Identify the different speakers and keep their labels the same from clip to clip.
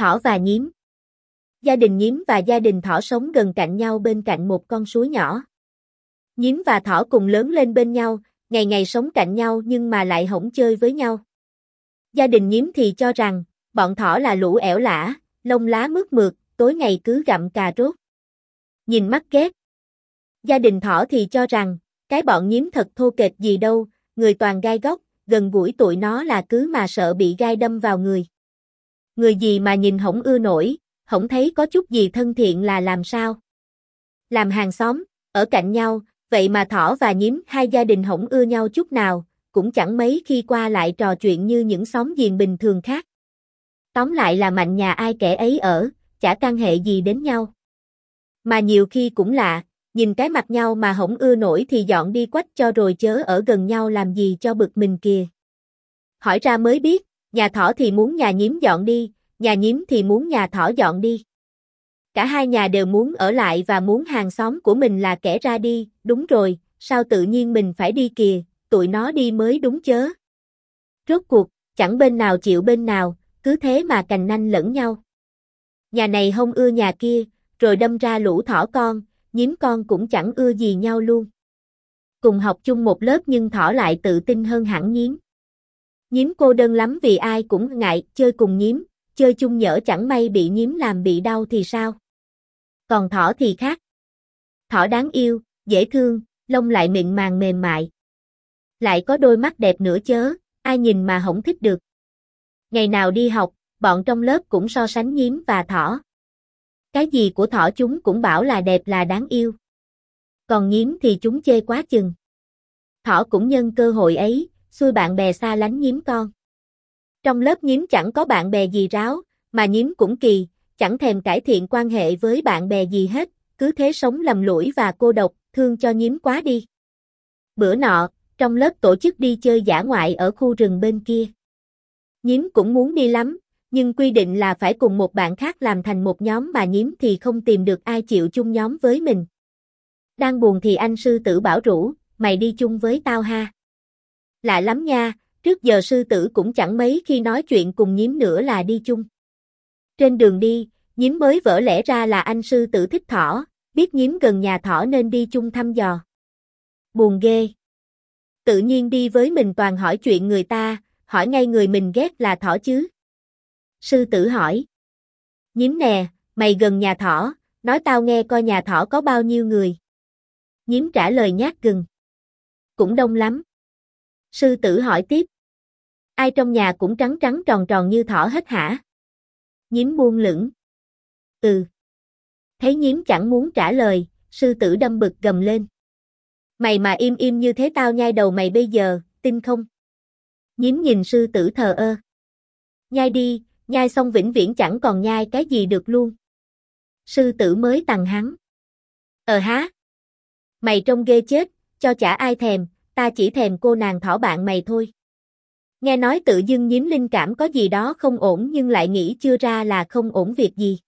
Speaker 1: Thỏ và nhím Gia đình nhím và gia đình thỏ sống gần cạnh nhau bên cạnh một con suối nhỏ. Nhím và thỏ cùng lớn lên bên nhau, ngày ngày sống cạnh nhau nhưng mà lại hổng chơi với nhau. Gia đình nhím thì cho rằng, bọn thỏ là lũ ẻo lả, lông lá mướt mượt, tối ngày cứ gặm cà rốt. Nhìn mắt ghét. Gia đình thỏ thì cho rằng, cái bọn nhím thật thô kệch gì đâu, người toàn gai góc, gần gũi tụi nó là cứ mà sợ bị gai đâm vào người. Người gì mà nhìn hổng ưa nổi, hổng thấy có chút gì thân thiện là làm sao. Làm hàng xóm, ở cạnh nhau, vậy mà thỏ và nhím hai gia đình hổng ưa nhau chút nào, cũng chẳng mấy khi qua lại trò chuyện như những xóm giềng bình thường khác. Tóm lại là mạnh nhà ai kẻ ấy ở, chả căn hệ gì đến nhau. Mà nhiều khi cũng lạ, nhìn cái mặt nhau mà hổng ưa nổi thì dọn đi quách cho rồi chớ ở gần nhau làm gì cho bực mình kìa. Hỏi ra mới biết, nhà thỏ thì muốn nhà nhím dọn đi, nhà nhím thì muốn nhà thỏ dọn đi. Cả hai nhà đều muốn ở lại và muốn hàng xóm của mình là kẻ ra đi, đúng rồi, sao tự nhiên mình phải đi kìa, tụi nó đi mới đúng chớ. Rốt cuộc, chẳng bên nào chịu bên nào, cứ thế mà cành nanh lẫn nhau. Nhà này không ưa nhà kia, rồi đâm ra lũ thỏ con, nhím con cũng chẳng ưa gì nhau luôn. Cùng học chung một lớp nhưng thỏ lại tự tin hơn hẳn nhím. Nhím cô đơn lắm vì ai cũng ngại chơi cùng nhím, chơi chung nhỡ chẳng may bị nhím làm bị đau thì sao? Còn thỏ thì khác. Thỏ đáng yêu, dễ thương, lông lại mịn màng mềm mại. Lại có đôi mắt đẹp nữa chớ, ai nhìn mà không thích được. Ngày nào đi học, bọn trong lớp cũng so sánh nhím và thỏ. Cái gì của thỏ chúng cũng bảo là đẹp là đáng yêu. Còn nhím thì chúng chê quá chừng. Thỏ cũng nhân cơ hội ấy, xui bạn bè xa lánh nhím con. Trong lớp nhím chẳng có bạn bè gì ráo, mà nhím cũng kỳ, chẳng thèm cải thiện quan hệ với bạn bè gì hết, cứ thế sống lầm lũi và cô độc, thương cho nhím quá đi. Bữa nọ, trong lớp tổ chức đi chơi giả ngoại ở khu rừng bên kia. Nhím cũng muốn đi lắm, nhưng quy định là phải cùng một bạn khác làm thành một nhóm mà nhím thì không tìm được ai chịu chung nhóm với mình. Đang buồn thì anh sư tử bảo rủ, mày đi chung với tao ha. Lạ lắm nha, trước giờ sư tử cũng chẳng mấy khi nói chuyện cùng nhím nữa là đi chung. Trên đường đi, nhím mới vỡ lẽ ra là anh sư tử thích thỏ, biết nhím gần nhà thỏ nên đi chung thăm dò. Buồn ghê. Tự nhiên đi với mình toàn hỏi chuyện người ta, hỏi ngay người mình ghét là thỏ chứ. Sư tử hỏi. Nhím nè, mày gần nhà thỏ, nói tao nghe coi nhà thỏ có bao nhiêu người. Nhím trả lời nhát gừng. Cũng đông lắm. Sư tử hỏi tiếp. Ai trong nhà cũng trắng trắng tròn tròn như thỏ hết hả? Nhím buông lửng. Ừ. Thấy nhím chẳng muốn trả lời, sư tử đâm bực gầm lên. Mày mà im im như thế tao nhai đầu mày bây giờ, tin không? Nhím nhìn sư tử thờ ơ. Nhai đi, nhai xong vĩnh viễn chẳng còn nhai cái gì được luôn. Sư tử mới tằng hắn. Ờ há. Mày trông ghê chết, cho chả ai thèm, ta chỉ thèm cô nàng thỏ bạn mày thôi. Nghe nói tự dưng nhím linh cảm có gì đó không ổn nhưng lại nghĩ chưa ra là không ổn việc gì.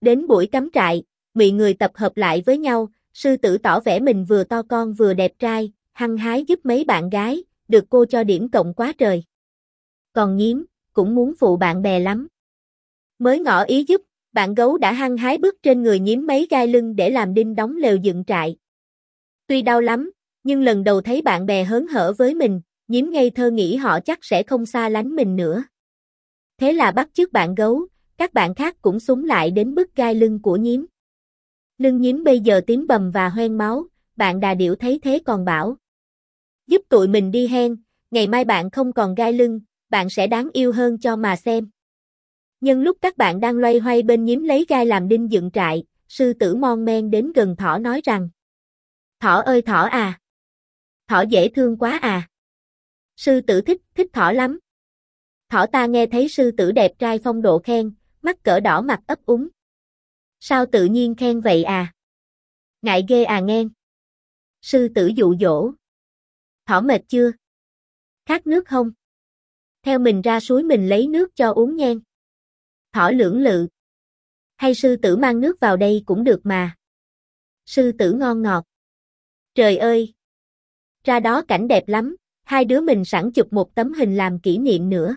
Speaker 1: Đến buổi cắm trại, mị người tập hợp lại với nhau, sư tử tỏ vẻ mình vừa to con vừa đẹp trai, hăng hái giúp mấy bạn gái, được cô cho điểm cộng quá trời. Còn nhím, cũng muốn phụ bạn bè lắm. Mới ngỏ ý giúp, bạn gấu đã hăng hái bước trên người nhím mấy gai lưng để làm đinh đóng lều dựng trại. Tuy đau lắm, nhưng lần đầu thấy bạn bè hớn hở với mình, nhím ngây thơ nghĩ họ chắc sẽ không xa lánh mình nữa. Thế là bắt chước bạn gấu, các bạn khác cũng súng lại đến bức gai lưng của nhím. Lưng nhím bây giờ tím bầm và hoen máu, bạn đà điểu thấy thế còn bảo. Giúp tụi mình đi hen, ngày mai bạn không còn gai lưng, bạn sẽ đáng yêu hơn cho mà xem. Nhưng lúc các bạn đang loay hoay bên nhím lấy gai làm đinh dựng trại, sư tử mon men đến gần thỏ nói rằng. Thỏ ơi thỏ à! Thỏ dễ thương quá à! Sư tử thích, thích thỏ lắm. Thỏ ta nghe thấy sư tử đẹp trai phong độ khen, mắt cỡ đỏ mặt ấp úng. Sao tự nhiên khen vậy à? Ngại ghê à nghe. Sư tử dụ dỗ. Thỏ mệt chưa? Khát nước không? Theo mình ra suối mình lấy nước cho uống nhen. Thỏ lưỡng lự. Hay sư tử mang nước vào đây cũng được mà. Sư tử ngon ngọt. Trời ơi! Ra đó cảnh đẹp lắm, hai đứa mình sẵn chụp một tấm hình làm kỷ niệm nữa.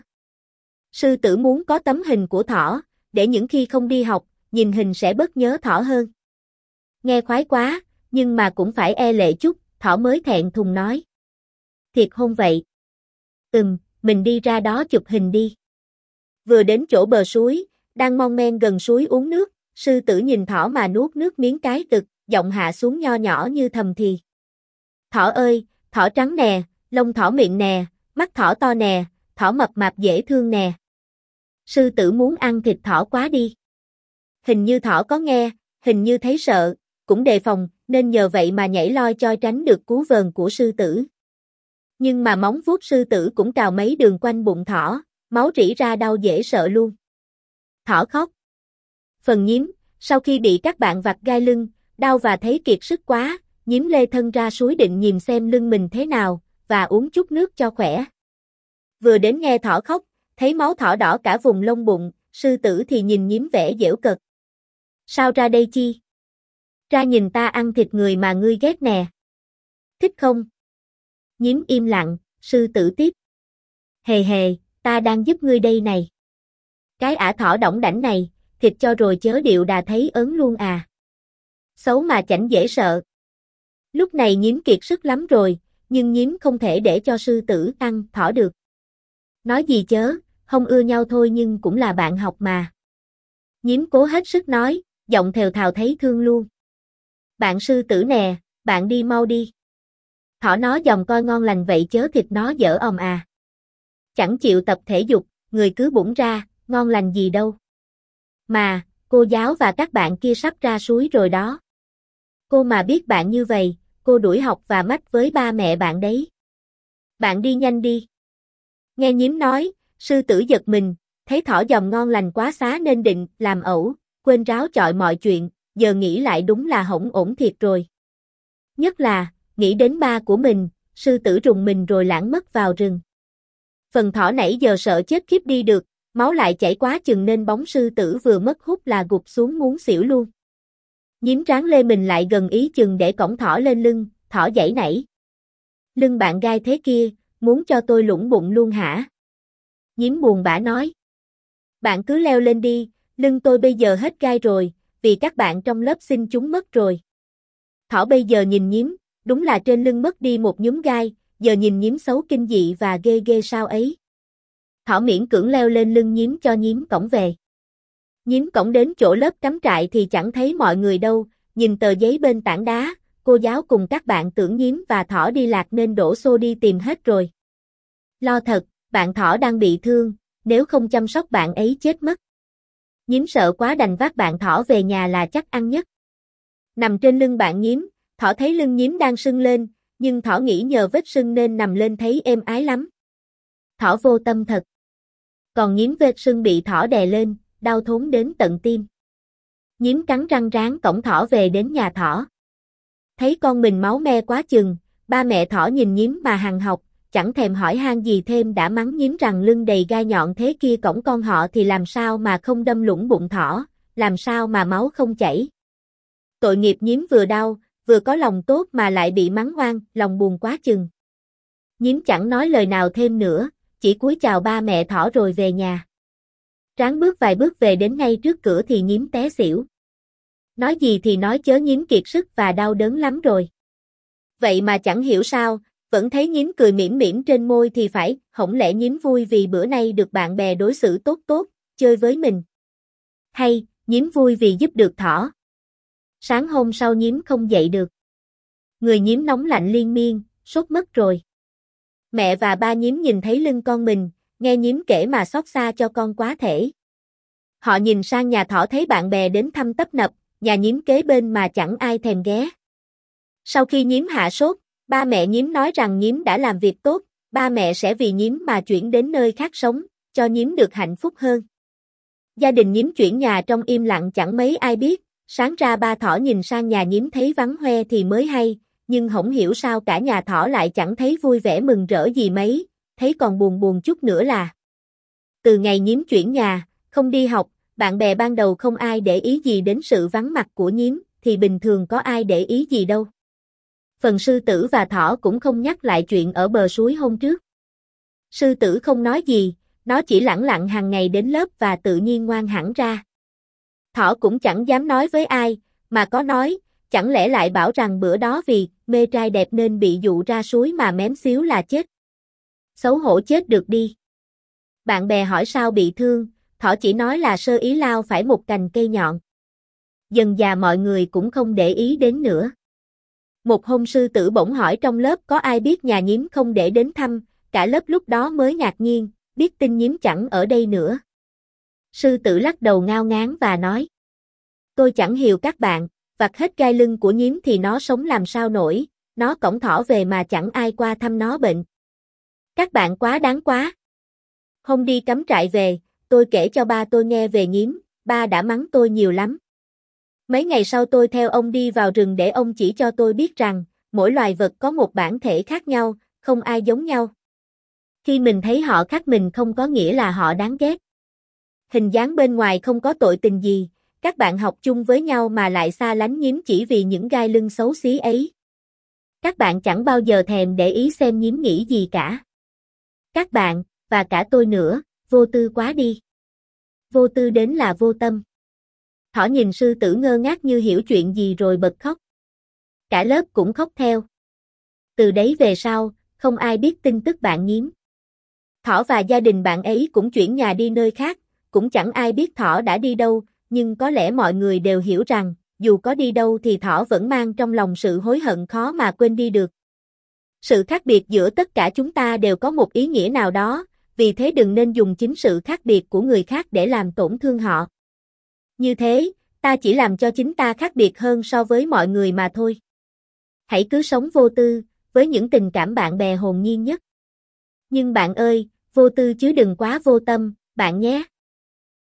Speaker 1: Sư tử muốn có tấm hình của thỏ, để những khi không đi học, nhìn hình sẽ bớt nhớ thỏ hơn. Nghe khoái quá, nhưng mà cũng phải e lệ chút, thỏ mới thẹn thùng nói. Thiệt không vậy? Ừm, mình đi ra đó chụp hình đi. Vừa đến chỗ bờ suối, đang mong men gần suối uống nước, sư tử nhìn thỏ mà nuốt nước miếng cái cực, giọng hạ xuống nho nhỏ như thầm thì. Thỏ ơi, thỏ trắng nè, lông thỏ miệng nè, mắt thỏ to nè, thỏ mập mạp dễ thương nè. Sư tử muốn ăn thịt thỏ quá đi. Hình như thỏ có nghe, hình như thấy sợ, cũng đề phòng, nên nhờ vậy mà nhảy loi cho tránh được cú vờn của sư tử. Nhưng mà móng vuốt sư tử cũng cào mấy đường quanh bụng thỏ, máu rỉ ra đau dễ sợ luôn. Thỏ khóc. Phần nhím, sau khi bị các bạn vặt gai lưng, đau và thấy kiệt sức quá, nhiếm lê thân ra suối định nhìn xem lưng mình thế nào, và uống chút nước cho khỏe. Vừa đến nghe thỏ khóc, thấy máu thỏ đỏ cả vùng lông bụng, sư tử thì nhìn nhím vẻ dễu cực. Sao ra đây chi? Ra nhìn ta ăn thịt người mà ngươi ghét nè. Thích không? Nhím im lặng, sư tử tiếp. Hề hề, ta đang giúp ngươi đây này. Cái ả thỏ đỏng đảnh này, thịt cho rồi chớ điệu đà thấy ớn luôn à. Xấu mà chảnh dễ sợ. Lúc này nhím kiệt sức lắm rồi, nhưng nhím không thể để cho sư tử ăn thỏ được. Nói gì chớ, không ưa nhau thôi nhưng cũng là bạn học mà. Nhím cố hết sức nói, giọng thều thào thấy thương luôn. Bạn sư tử nè, bạn đi mau đi. Thỏ nó dòng coi ngon lành vậy chớ thịt nó dở ồm à. Chẳng chịu tập thể dục, người cứ bụng ra, ngon lành gì đâu. Mà, cô giáo và các bạn kia sắp ra suối rồi đó. Cô mà biết bạn như vậy, cô đuổi học và mách với ba mẹ bạn đấy. Bạn đi nhanh đi. Nghe nhím nói, sư tử giật mình, thấy thỏ dòng ngon lành quá xá nên định làm ẩu, quên ráo chọi mọi chuyện, giờ nghĩ lại đúng là hổng ổn thiệt rồi. Nhất là, nghĩ đến ba của mình, sư tử rùng mình rồi lãng mất vào rừng. Phần thỏ nãy giờ sợ chết khiếp đi được, máu lại chảy quá chừng nên bóng sư tử vừa mất hút là gục xuống muốn xỉu luôn. Nhím tráng lê mình lại gần ý chừng để cổng thỏ lên lưng, thỏ dãy nảy. Lưng bạn gai thế kia, muốn cho tôi lũng bụng luôn hả? Nhím buồn bã nói. Bạn cứ leo lên đi, lưng tôi bây giờ hết gai rồi, vì các bạn trong lớp xin chúng mất rồi. Thỏ bây giờ nhìn nhím, đúng là trên lưng mất đi một nhúm gai, giờ nhìn nhím xấu kinh dị và ghê ghê sao ấy. Thỏ miễn cưỡng leo lên lưng nhím cho nhím cổng về. Nhím cổng đến chỗ lớp cắm trại thì chẳng thấy mọi người đâu, nhìn tờ giấy bên tảng đá, cô giáo cùng các bạn tưởng nhím và thỏ đi lạc nên đổ xô đi tìm hết rồi. Lo thật, bạn thỏ đang bị thương, nếu không chăm sóc bạn ấy chết mất. Nhím sợ quá đành vác bạn thỏ về nhà là chắc ăn nhất. Nằm trên lưng bạn nhím, thỏ thấy lưng nhím đang sưng lên, nhưng thỏ nghĩ nhờ vết sưng nên nằm lên thấy êm ái lắm. Thỏ vô tâm thật. Còn nhím vết sưng bị thỏ đè lên, đau thốn đến tận tim. Nhím cắn răng ráng cổng thỏ về đến nhà thỏ. Thấy con mình máu me quá chừng, ba mẹ thỏ nhìn nhím mà hằng học, chẳng thèm hỏi han gì thêm đã mắng nhím rằng lưng đầy gai nhọn thế kia cổng con họ thì làm sao mà không đâm lũng bụng thỏ, làm sao mà máu không chảy. Tội nghiệp nhím vừa đau, vừa có lòng tốt mà lại bị mắng oan, lòng buồn quá chừng. Nhím chẳng nói lời nào thêm nữa, chỉ cúi chào ba mẹ thỏ rồi về nhà. Tráng bước vài bước về đến ngay trước cửa thì nhím té xỉu. Nói gì thì nói chớ nhím kiệt sức và đau đớn lắm rồi. Vậy mà chẳng hiểu sao, vẫn thấy nhím cười mỉm mỉm trên môi thì phải, hổng lẽ nhím vui vì bữa nay được bạn bè đối xử tốt tốt, chơi với mình. Hay, nhím vui vì giúp được thỏ. Sáng hôm sau nhím không dậy được. Người nhím nóng lạnh liên miên, sốt mất rồi. Mẹ và ba nhím nhìn thấy lưng con mình, nghe nhím kể mà xót xa cho con quá thể. Họ nhìn sang nhà thỏ thấy bạn bè đến thăm tấp nập, nhà nhím kế bên mà chẳng ai thèm ghé. Sau khi nhím hạ sốt, ba mẹ nhím nói rằng nhím đã làm việc tốt, ba mẹ sẽ vì nhím mà chuyển đến nơi khác sống, cho nhím được hạnh phúc hơn. Gia đình nhím chuyển nhà trong im lặng chẳng mấy ai biết, sáng ra ba thỏ nhìn sang nhà nhím thấy vắng hoe thì mới hay, nhưng không hiểu sao cả nhà thỏ lại chẳng thấy vui vẻ mừng rỡ gì mấy, thấy còn buồn buồn chút nữa là. Từ ngày nhím chuyển nhà, không đi học, bạn bè ban đầu không ai để ý gì đến sự vắng mặt của nhím, thì bình thường có ai để ý gì đâu. Phần sư tử và thỏ cũng không nhắc lại chuyện ở bờ suối hôm trước. Sư tử không nói gì, nó chỉ lẳng lặng hàng ngày đến lớp và tự nhiên ngoan hẳn ra. Thỏ cũng chẳng dám nói với ai, mà có nói, chẳng lẽ lại bảo rằng bữa đó vì mê trai đẹp nên bị dụ ra suối mà mém xíu là chết. Xấu hổ chết được đi. Bạn bè hỏi sao bị thương, thỏ chỉ nói là sơ ý lao phải một cành cây nhọn. Dần già mọi người cũng không để ý đến nữa. Một hôm sư tử bỗng hỏi trong lớp có ai biết nhà nhím không để đến thăm, cả lớp lúc đó mới ngạc nhiên, biết tin nhím chẳng ở đây nữa. Sư tử lắc đầu ngao ngán và nói. Tôi chẳng hiểu các bạn, vặt hết gai lưng của nhím thì nó sống làm sao nổi, nó cổng thỏ về mà chẳng ai qua thăm nó bệnh. Các bạn quá đáng quá. Hôm đi cắm trại về, tôi kể cho ba tôi nghe về nhím, ba đã mắng tôi nhiều lắm. Mấy ngày sau tôi theo ông đi vào rừng để ông chỉ cho tôi biết rằng, mỗi loài vật có một bản thể khác nhau, không ai giống nhau. Khi mình thấy họ khác mình không có nghĩa là họ đáng ghét. Hình dáng bên ngoài không có tội tình gì, các bạn học chung với nhau mà lại xa lánh nhím chỉ vì những gai lưng xấu xí ấy. Các bạn chẳng bao giờ thèm để ý xem nhím nghĩ gì cả. Các bạn, và cả tôi nữa, vô tư quá đi. Vô tư đến là vô tâm. Thỏ nhìn sư tử ngơ ngác như hiểu chuyện gì rồi bật khóc. Cả lớp cũng khóc theo. Từ đấy về sau, không ai biết tin tức bạn nhím. Thỏ và gia đình bạn ấy cũng chuyển nhà đi nơi khác, cũng chẳng ai biết Thỏ đã đi đâu, nhưng có lẽ mọi người đều hiểu rằng, dù có đi đâu thì Thỏ vẫn mang trong lòng sự hối hận khó mà quên đi được. Sự khác biệt giữa tất cả chúng ta đều có một ý nghĩa nào đó, vì thế đừng nên dùng chính sự khác biệt của người khác để làm tổn thương họ. Như thế, ta chỉ làm cho chính ta khác biệt hơn so với mọi người mà thôi. Hãy cứ sống vô tư, với những tình cảm bạn bè hồn nhiên nhất. Nhưng bạn ơi, vô tư chứ đừng quá vô tâm, bạn nhé.